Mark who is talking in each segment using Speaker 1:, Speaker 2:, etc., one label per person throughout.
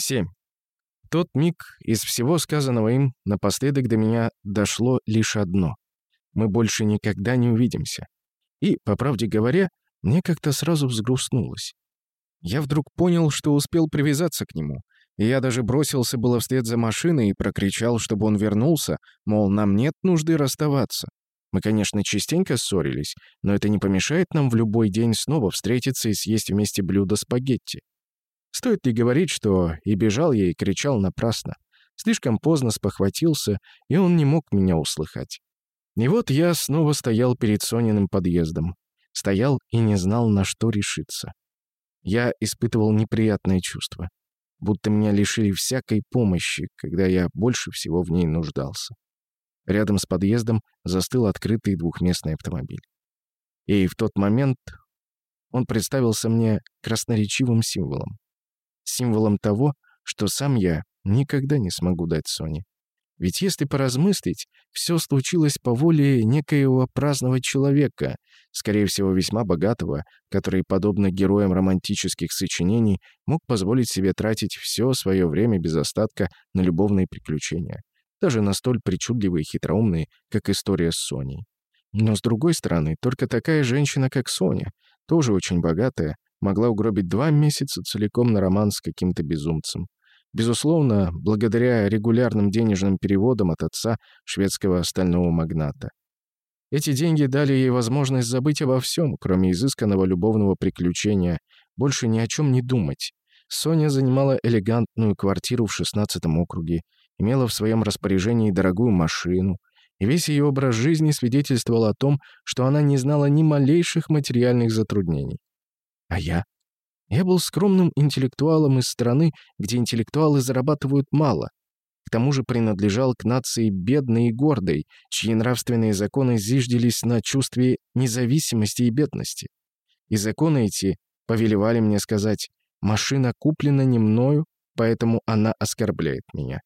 Speaker 1: 7. В тот миг из всего сказанного им напоследок до меня дошло лишь одно. Мы больше никогда не увидимся. И, по правде говоря, мне как-то сразу взгрустнулось. Я вдруг понял, что успел привязаться к нему, и я даже бросился было вслед за машиной и прокричал, чтобы он вернулся, мол, нам нет нужды расставаться. Мы, конечно, частенько ссорились, но это не помешает нам в любой день снова встретиться и съесть вместе блюдо спагетти. Стоит ли говорить, что и бежал я, и кричал напрасно. Слишком поздно спохватился, и он не мог меня услыхать. И вот я снова стоял перед Сониным подъездом. Стоял и не знал, на что решиться. Я испытывал неприятное чувство, будто меня лишили всякой помощи, когда я больше всего в ней нуждался. Рядом с подъездом застыл открытый двухместный автомобиль. И в тот момент он представился мне красноречивым символом символом того, что сам я никогда не смогу дать Соне. Ведь если поразмыслить, все случилось по воле некоего праздного человека, скорее всего, весьма богатого, который, подобно героям романтических сочинений, мог позволить себе тратить все свое время без остатка на любовные приключения, даже на столь причудливые и хитроумные, как история с Соней. Но, с другой стороны, только такая женщина, как Соня, тоже очень богатая, могла угробить два месяца целиком на роман с каким-то безумцем. Безусловно, благодаря регулярным денежным переводам от отца шведского стального магната. Эти деньги дали ей возможность забыть обо всем, кроме изысканного любовного приключения, больше ни о чем не думать. Соня занимала элегантную квартиру в 16 округе, имела в своем распоряжении дорогую машину, и весь ее образ жизни свидетельствовал о том, что она не знала ни малейших материальных затруднений. А я? Я был скромным интеллектуалом из страны, где интеллектуалы зарабатывают мало. К тому же принадлежал к нации бедной и гордой, чьи нравственные законы зиждились на чувстве независимости и бедности. И законы эти повелевали мне сказать «машина куплена не мною, поэтому она оскорбляет меня».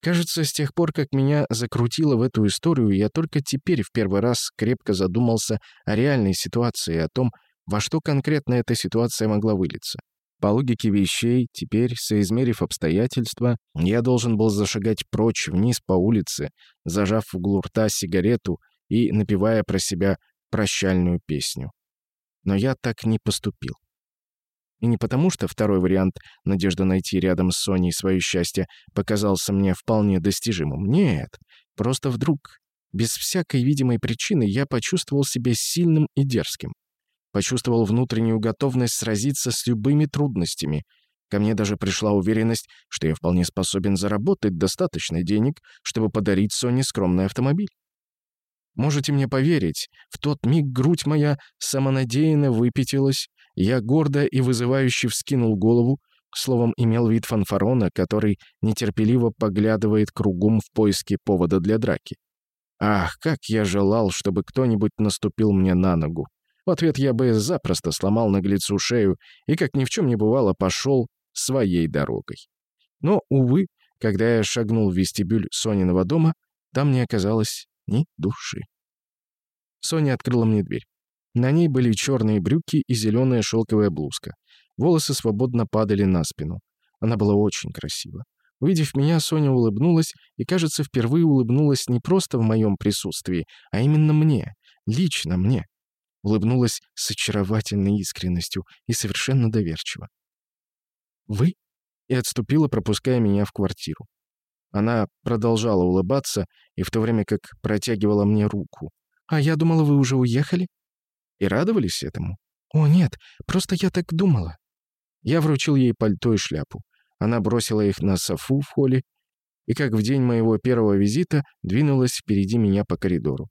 Speaker 1: Кажется, с тех пор, как меня закрутило в эту историю, я только теперь в первый раз крепко задумался о реальной ситуации, о том, во что конкретно эта ситуация могла вылиться? По логике вещей, теперь, соизмерив обстоятельства, я должен был зашагать прочь вниз по улице, зажав в углу рта сигарету и напевая про себя прощальную песню. Но я так не поступил. И не потому, что второй вариант, надежда найти рядом с Соней свое счастье, показался мне вполне достижимым. Нет, просто вдруг, без всякой видимой причины, я почувствовал себя сильным и дерзким. Почувствовал внутреннюю готовность сразиться с любыми трудностями. Ко мне даже пришла уверенность, что я вполне способен заработать достаточно денег, чтобы подарить Соне скромный автомобиль. Можете мне поверить, в тот миг грудь моя самонадеянно выпятилась, я гордо и вызывающе вскинул голову, словом, имел вид фанфарона, который нетерпеливо поглядывает кругом в поиске повода для драки. Ах, как я желал, чтобы кто-нибудь наступил мне на ногу. В ответ я бы запросто сломал наглецу шею и, как ни в чем не бывало, пошел своей дорогой. Но, увы, когда я шагнул в вестибюль Сониного дома, там не оказалось ни души. Соня открыла мне дверь. На ней были черные брюки и зеленая шелковая блузка. Волосы свободно падали на спину. Она была очень красива. Увидев меня, Соня улыбнулась и, кажется, впервые улыбнулась не просто в моем присутствии, а именно мне, лично мне улыбнулась с очаровательной искренностью и совершенно доверчиво. «Вы?» и отступила, пропуская меня в квартиру. Она продолжала улыбаться и в то время как протягивала мне руку. «А я думала, вы уже уехали?» И радовались этому? «О, нет, просто я так думала». Я вручил ей пальто и шляпу. Она бросила их на софу в холле и, как в день моего первого визита, двинулась впереди меня по коридору.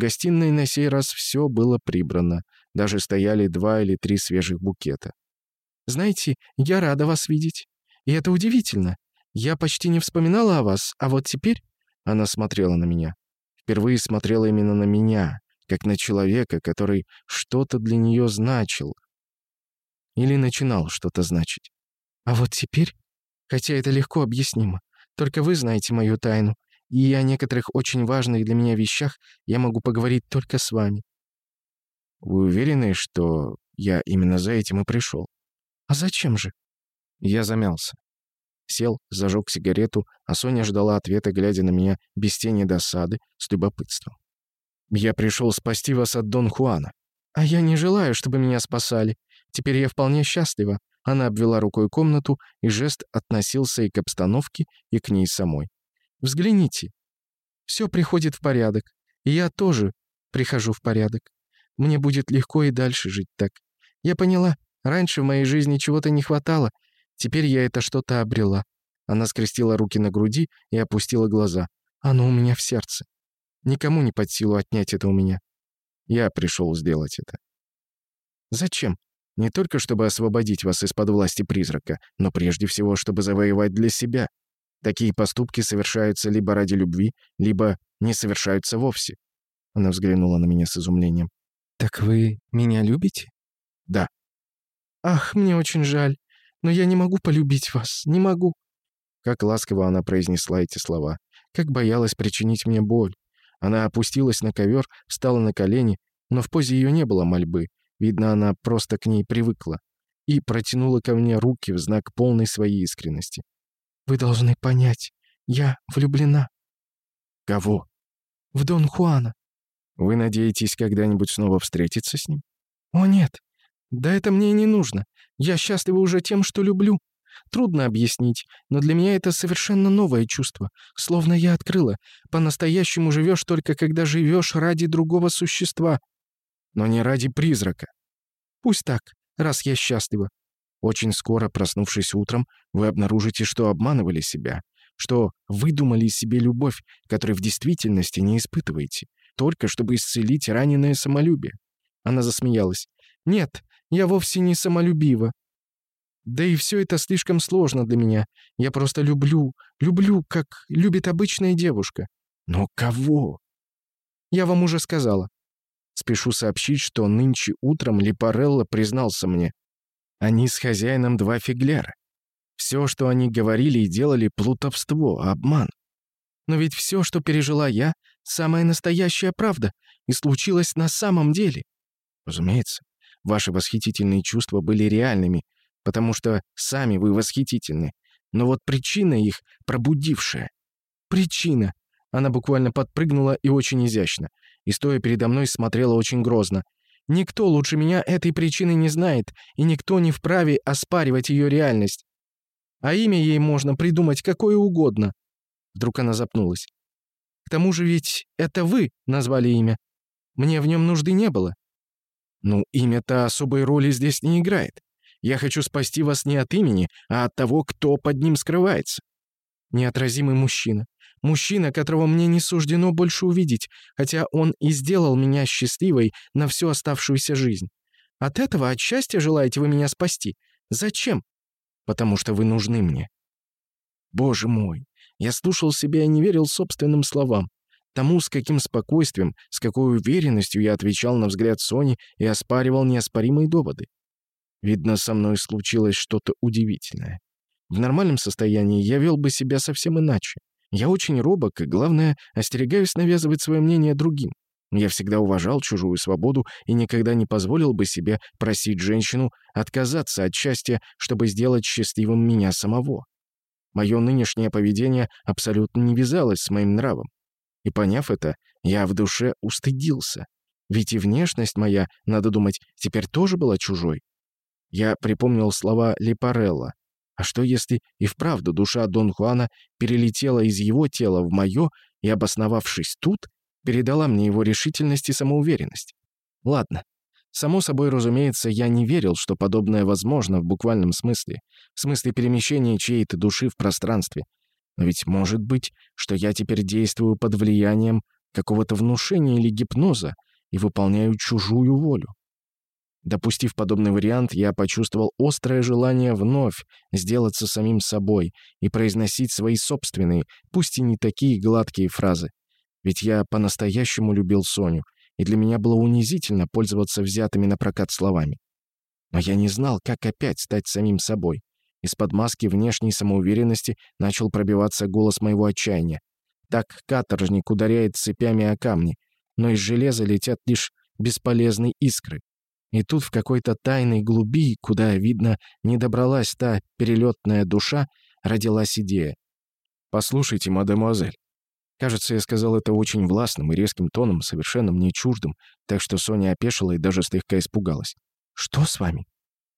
Speaker 1: Гостиной на сей раз все было прибрано. Даже стояли два или три свежих букета. «Знаете, я рада вас видеть. И это удивительно. Я почти не вспоминала о вас, а вот теперь...» Она смотрела на меня. Впервые смотрела именно на меня, как на человека, который что-то для нее значил. Или начинал что-то значить. «А вот теперь...» Хотя это легко объяснимо. Только вы знаете мою тайну, и о некоторых очень важных для меня вещах я могу поговорить только с вами». «Вы уверены, что я именно за этим и пришел?» «А зачем же?» Я замялся. Сел, зажег сигарету, а Соня ждала ответа, глядя на меня без тени досады, с любопытством. «Я пришел спасти вас от Дон Хуана». «А я не желаю, чтобы меня спасали. Теперь я вполне счастлива». Она обвела рукой комнату, и жест относился и к обстановке, и к ней самой. «Взгляните. Все приходит в порядок. И я тоже прихожу в порядок. Мне будет легко и дальше жить так. Я поняла, раньше в моей жизни чего-то не хватало, теперь я это что-то обрела». Она скрестила руки на груди и опустила глаза. «Оно у меня в сердце. Никому не под силу отнять это у меня. Я пришел сделать это». «Зачем?» Не только чтобы освободить вас из-под власти призрака, но прежде всего, чтобы завоевать для себя. Такие поступки совершаются либо ради любви, либо не совершаются вовсе. Она взглянула на меня с изумлением. «Так вы меня любите?» «Да». «Ах, мне очень жаль, но я не могу полюбить вас, не могу». Как ласково она произнесла эти слова. Как боялась причинить мне боль. Она опустилась на ковер, встала на колени, но в позе ее не было мольбы. Видно, она просто к ней привыкла. И протянула ко мне руки в знак полной своей искренности. «Вы должны понять, я влюблена». «Кого?» «В Дон Хуана». Вы надеетесь когда-нибудь снова встретиться с ним? О, нет. Да это мне и не нужно. Я счастлива уже тем, что люблю. Трудно объяснить, но для меня это совершенно новое чувство. Словно я открыла. По-настоящему живешь только когда живешь ради другого существа. Но не ради призрака. Пусть так, раз я счастлива. Очень скоро, проснувшись утром, вы обнаружите, что обманывали себя, что выдумали себе любовь, которой в действительности не испытываете только чтобы исцелить раненое самолюбие. Она засмеялась. «Нет, я вовсе не самолюбива. Да и все это слишком сложно для меня. Я просто люблю, люблю, как любит обычная девушка. Но кого? Я вам уже сказала. Спешу сообщить, что нынче утром Липарелло признался мне. Они с хозяином два фигляра. Все, что они говорили и делали, плутовство, обман. Но ведь все, что пережила я, самая настоящая правда и случилось на самом деле. Разумеется, ваши восхитительные чувства были реальными, потому что сами вы восхитительны. Но вот причина их пробудившая. Причина. Она буквально подпрыгнула и очень изящно. И стоя передо мной смотрела очень грозно. Никто лучше меня этой причины не знает, и никто не вправе оспаривать ее реальность. А имя ей можно придумать какое угодно. Вдруг она запнулась. «К тому же ведь это вы назвали имя. Мне в нем нужды не было». «Ну, имя-то особой роли здесь не играет. Я хочу спасти вас не от имени, а от того, кто под ним скрывается». Неотразимый мужчина. Мужчина, которого мне не суждено больше увидеть, хотя он и сделал меня счастливой на всю оставшуюся жизнь. От этого, от счастья желаете вы меня спасти? Зачем? Потому что вы нужны мне. Боже мой, я слушал себя и не верил собственным словам. Тому, с каким спокойствием, с какой уверенностью я отвечал на взгляд Сони и оспаривал неоспоримые доводы. Видно, со мной случилось что-то удивительное. В нормальном состоянии я вел бы себя совсем иначе. Я очень робок и, главное, остерегаюсь навязывать свое мнение другим. Я всегда уважал чужую свободу и никогда не позволил бы себе просить женщину отказаться от счастья, чтобы сделать счастливым меня самого. Мое нынешнее поведение абсолютно не вязалось с моим нравом. И поняв это, я в душе устыдился. Ведь и внешность моя, надо думать, теперь тоже была чужой. Я припомнил слова Липарелла. А что если и вправду душа Дон Хуана перелетела из его тела в мое и, обосновавшись тут, передала мне его решительность и самоуверенность? Ладно, Само собой, разумеется, я не верил, что подобное возможно в буквальном смысле, в смысле перемещения чьей-то души в пространстве. Но ведь может быть, что я теперь действую под влиянием какого-то внушения или гипноза и выполняю чужую волю. Допустив подобный вариант, я почувствовал острое желание вновь сделаться самим собой и произносить свои собственные, пусть и не такие гладкие фразы. Ведь я по-настоящему любил Соню — и для меня было унизительно пользоваться взятыми на прокат словами. Но я не знал, как опять стать самим собой. Из-под маски внешней самоуверенности начал пробиваться голос моего отчаяния. Так каторжник ударяет цепями о камни, но из железа летят лишь бесполезные искры. И тут в какой-то тайной глуби, куда, видно, не добралась та перелетная душа, родилась идея. «Послушайте, мадемуазель». Кажется, я сказал это очень властным и резким тоном, совершенно мне чуждым, так что Соня опешила и даже слегка испугалась. «Что с вами?»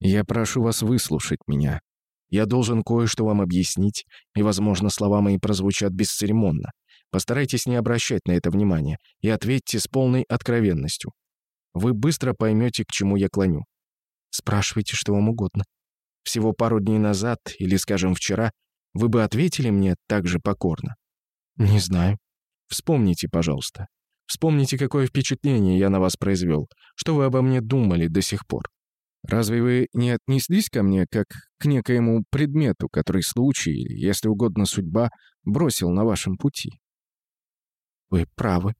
Speaker 1: «Я прошу вас выслушать меня. Я должен кое-что вам объяснить, и, возможно, слова мои прозвучат бесцеремонно. Постарайтесь не обращать на это внимания и ответьте с полной откровенностью. Вы быстро поймете, к чему я клоню. Спрашивайте, что вам угодно. Всего пару дней назад, или, скажем, вчера, вы бы ответили мне так же покорно? Не знаю. Вспомните, пожалуйста. Вспомните, какое впечатление я на вас произвел. Что вы обо мне думали до сих пор? Разве вы не отнеслись ко мне как к некоему предмету, который случай, если угодно, судьба, бросил на вашем пути? Вы правы.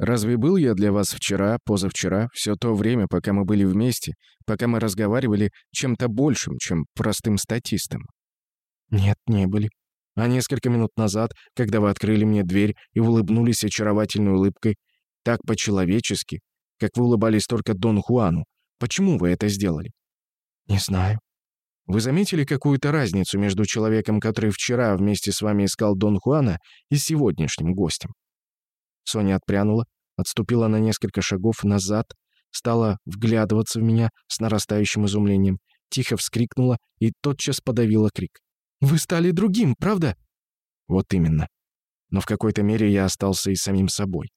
Speaker 1: Разве был я для вас вчера, позавчера, все то время, пока мы были вместе, пока мы разговаривали чем-то большим, чем простым статистом? Нет, не были. А несколько минут назад, когда вы открыли мне дверь и улыбнулись очаровательной улыбкой, так по-человечески, как вы улыбались только Дон Хуану, почему вы это сделали? Не знаю. Вы заметили какую-то разницу между человеком, который вчера вместе с вами искал Дон Хуана, и сегодняшним гостем? Соня отпрянула, отступила на несколько шагов назад, стала вглядываться в меня с нарастающим изумлением, тихо вскрикнула и тотчас подавила крик. «Вы стали другим, правда?» «Вот именно. Но в какой-то мере я остался и самим собой.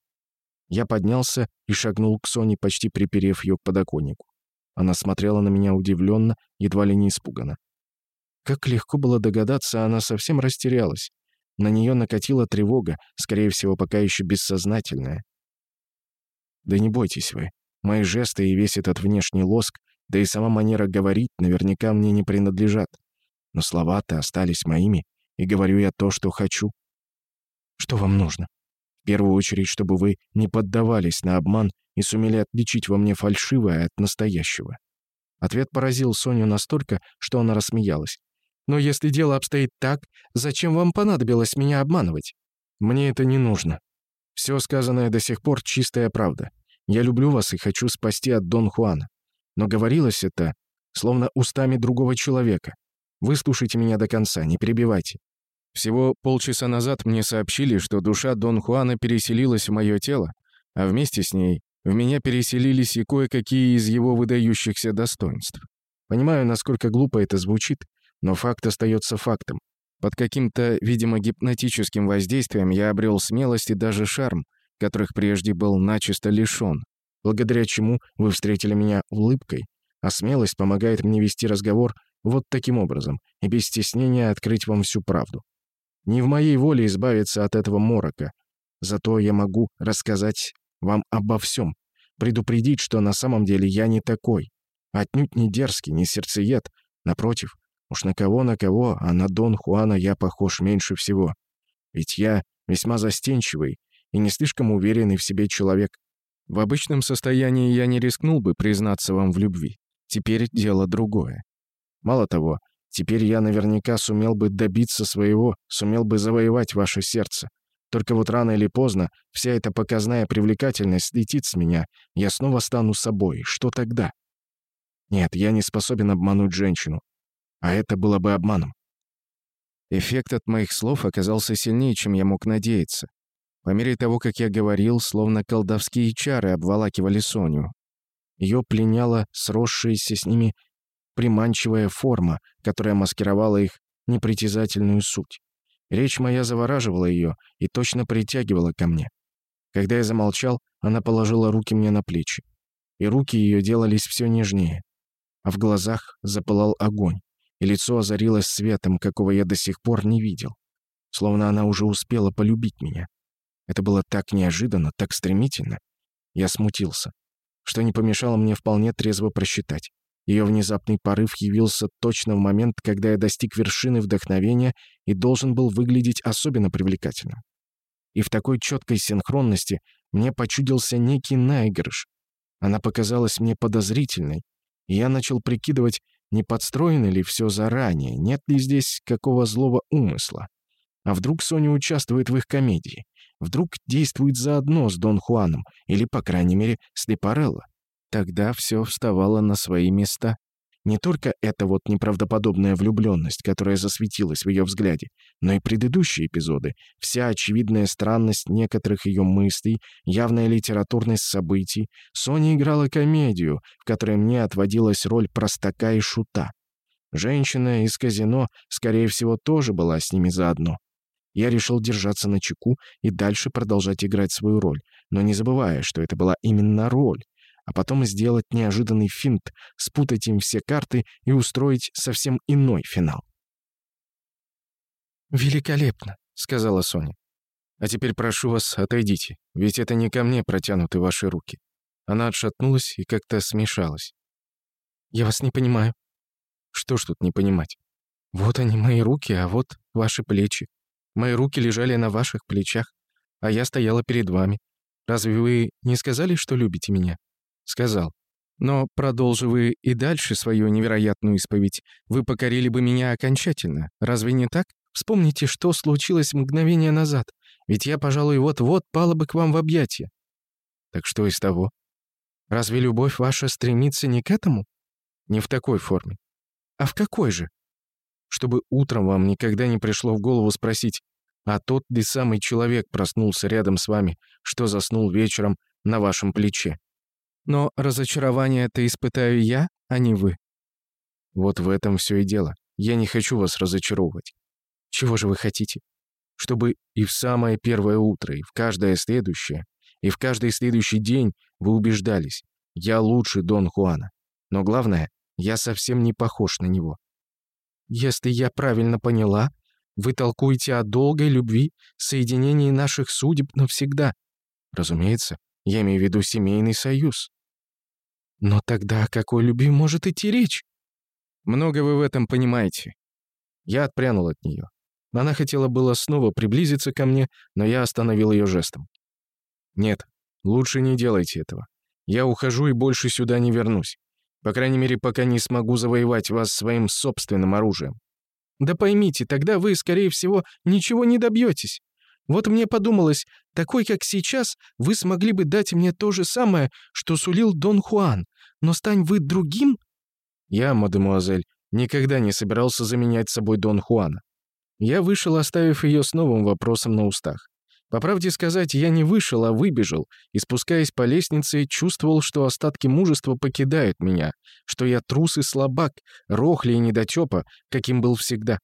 Speaker 1: Я поднялся и шагнул к Соне, почти приперев ее к подоконнику. Она смотрела на меня удивленно, едва ли не испуганно. Как легко было догадаться, она совсем растерялась. На нее накатила тревога, скорее всего, пока еще бессознательная. Да не бойтесь вы. Мои жесты и весь этот внешний лоск, да и сама манера говорить наверняка мне не принадлежат. Но слова-то остались моими, и говорю я то, что хочу. Что вам нужно? В первую очередь, чтобы вы не поддавались на обман и сумели отличить во мне фальшивое от настоящего. Ответ поразил Соню настолько, что она рассмеялась. Но если дело обстоит так, зачем вам понадобилось меня обманывать? Мне это не нужно. Все сказанное до сих пор чистая правда. Я люблю вас и хочу спасти от Дон Хуана. Но говорилось это словно устами другого человека. Выслушайте меня до конца, не перебивайте. Всего полчаса назад мне сообщили, что душа Дон Хуана переселилась в мое тело, а вместе с ней в меня переселились и кое-какие из его выдающихся достоинств. Понимаю, насколько глупо это звучит, но факт остается фактом. Под каким-то, видимо, гипнотическим воздействием я обрел смелость и даже шарм, которых прежде был начисто лишён, благодаря чему вы встретили меня улыбкой, а смелость помогает мне вести разговор вот таким образом и без стеснения открыть вам всю правду. Не в моей воле избавиться от этого морока, зато я могу рассказать вам обо всем, предупредить, что на самом деле я не такой, отнюдь не дерзкий, не сердцеед, напротив, Уж на кого на кого, а на Дон Хуана я похож меньше всего. Ведь я весьма застенчивый и не слишком уверенный в себе человек. В обычном состоянии я не рискнул бы признаться вам в любви. Теперь дело другое. Мало того, теперь я наверняка сумел бы добиться своего, сумел бы завоевать ваше сердце. Только вот рано или поздно вся эта показная привлекательность слетит с меня, я снова стану собой. Что тогда? Нет, я не способен обмануть женщину. А это было бы обманом. Эффект от моих слов оказался сильнее, чем я мог надеяться. По мере того, как я говорил, словно колдовские чары обволакивали Соню. Ее пленяла сросшаяся с ними приманчивая форма, которая маскировала их непритязательную суть. Речь моя завораживала ее и точно притягивала ко мне. Когда я замолчал, она положила руки мне на плечи. И руки ее делались все нежнее. А в глазах запылал огонь и лицо озарилось светом, какого я до сих пор не видел. Словно она уже успела полюбить меня. Это было так неожиданно, так стремительно. Я смутился, что не помешало мне вполне трезво просчитать. Ее внезапный порыв явился точно в момент, когда я достиг вершины вдохновения и должен был выглядеть особенно привлекательным. И в такой четкой синхронности мне почудился некий наигрыш. Она показалась мне подозрительной, и я начал прикидывать, не подстроено ли все заранее? Нет ли здесь какого злого умысла? А вдруг Соня участвует в их комедии? Вдруг действует заодно с Дон Хуаном? Или, по крайней мере, с Лепарелло? тогда все вставало на свои места. Не только эта вот неправдоподобная влюбленность, которая засветилась в ее взгляде, но и предыдущие эпизоды, вся очевидная странность некоторых ее мыслей, явная литературность событий. Соня играла комедию, в которой мне отводилась роль простака и шута. Женщина из казино, скорее всего, тоже была с ними заодно. Я решил держаться на чеку и дальше продолжать играть свою роль, но не забывая, что это была именно роль, а потом сделать неожиданный финт, спутать им все карты и устроить совсем иной финал.
Speaker 2: «Великолепно», — сказала Соня. «А теперь прошу вас, отойдите, ведь это не ко мне протянуты ваши руки». Она отшатнулась и как-то смешалась. «Я вас не понимаю». «Что ж тут не понимать? Вот они, мои руки, а вот ваши плечи. Мои руки лежали на ваших плечах, а я стояла перед вами. Разве вы не сказали, что любите меня?» Сказал. «Но, продолжи вы и дальше свою невероятную исповедь, вы покорили бы меня окончательно. Разве не так? Вспомните, что случилось мгновение назад. Ведь я, пожалуй, вот-вот пала бы к вам в объятия». «Так что из того? Разве любовь ваша стремится не к этому? Не в такой форме. А в какой же? Чтобы утром вам никогда не пришло в голову спросить, а тот ли самый человек проснулся рядом с вами, что заснул вечером на вашем плече. Но разочарование это испытаю я, а не вы. Вот в этом все и дело. Я не хочу вас разочаровывать. Чего же вы хотите? Чтобы и в самое первое утро, и в каждое следующее, и в каждый следующий день вы убеждались, я лучше Дон Хуана. Но главное, я совсем не похож на него. Если я правильно поняла, вы толкуете о долгой любви, соединении наших судеб навсегда. Разумеется, я имею в виду семейный союз. Но тогда о какой любви может идти речь? Много вы в этом понимаете. Я отпрянул от нее. Она хотела было снова приблизиться ко мне, но я остановил ее жестом. «Нет, лучше не делайте этого. Я ухожу и больше сюда не вернусь. По крайней мере, пока не смогу завоевать вас своим собственным оружием». «Да поймите, тогда вы, скорее всего, ничего не добьетесь. Вот мне подумалось, такой, как сейчас, вы смогли бы дать мне то же самое, что сулил Дон Хуан, но стань вы другим...» «Я, мадемуазель, никогда не собирался заменять собой Дон Хуана». Я вышел, оставив ее с новым вопросом на устах. По правде сказать, я не вышел, а выбежал, и, спускаясь по лестнице, чувствовал, что остатки мужества покидают меня, что я трус и слабак, рохли и недотёпа, каким был всегда.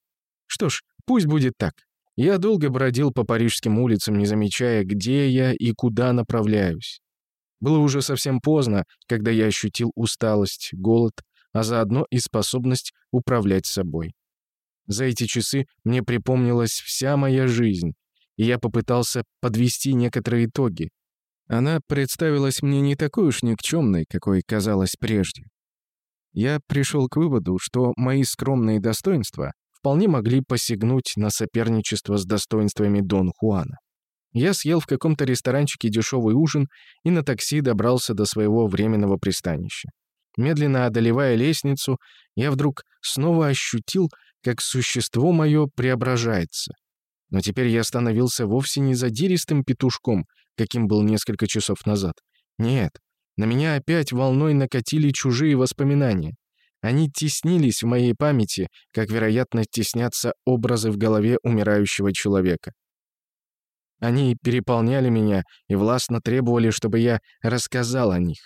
Speaker 2: Что ж, пусть будет так. Я долго бродил по парижским улицам, не замечая, где я и куда направляюсь. Было уже совсем поздно, когда я ощутил усталость, голод, а заодно и способность управлять собой. За эти часы мне припомнилась вся моя жизнь, и я попытался подвести некоторые итоги. Она представилась мне не такой уж никчемной, какой казалась прежде. Я пришел к выводу, что мои скромные достоинства вполне могли посягнуть на соперничество с достоинствами Дон Хуана. Я съел в каком-то ресторанчике дешевый ужин и на такси добрался до своего временного пристанища. Медленно одолевая лестницу, я вдруг снова ощутил, как существо мое преображается. Но теперь я становился вовсе не задиристым петушком, каким был несколько часов назад. Нет, на меня опять волной накатили чужие воспоминания. Они теснились в моей памяти, как, вероятно, теснятся образы в голове умирающего человека. Они переполняли меня и властно требовали, чтобы я рассказал о них.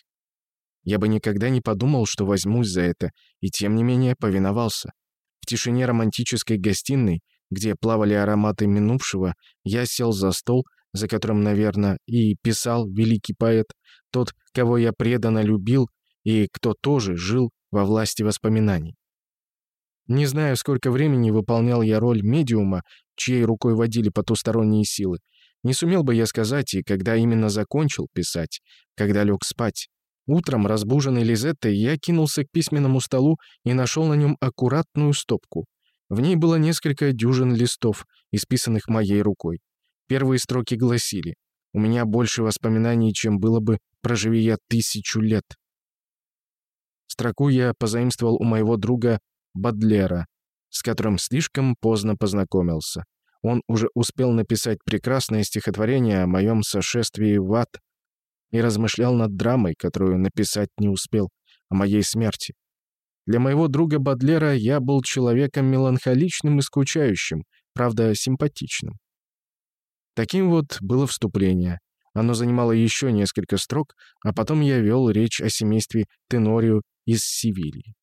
Speaker 2: Я бы никогда не подумал, что возьмусь за это, и тем не менее повиновался. В тишине романтической гостиной, где плавали ароматы минувшего, я сел за стол, за которым, наверное, и писал великий поэт, тот, кого я преданно любил и кто тоже жил во власти воспоминаний. Не знаю, сколько времени выполнял я роль медиума, чьей рукой водили потусторонние силы. Не сумел бы я сказать, и когда именно закончил писать, когда лег спать. Утром, разбуженный Лизеттой, я кинулся к письменному столу и нашел на нем аккуратную стопку. В ней было несколько дюжин листов, исписанных моей рукой. Первые строки гласили «У меня больше воспоминаний, чем было бы, проживи я тысячу лет». Строку я позаимствовал у моего друга Бадлера, с которым слишком поздно познакомился. Он уже успел написать прекрасное стихотворение о моем сошествии в ад,
Speaker 1: и размышлял над драмой, которую написать не успел, о моей смерти. Для моего друга Бадлера я был человеком меланхоличным и скучающим, правда, симпатичным. Таким вот было вступление. Оно занимало еще несколько строк, а потом я вел речь о семействе Тенорио из Севильи.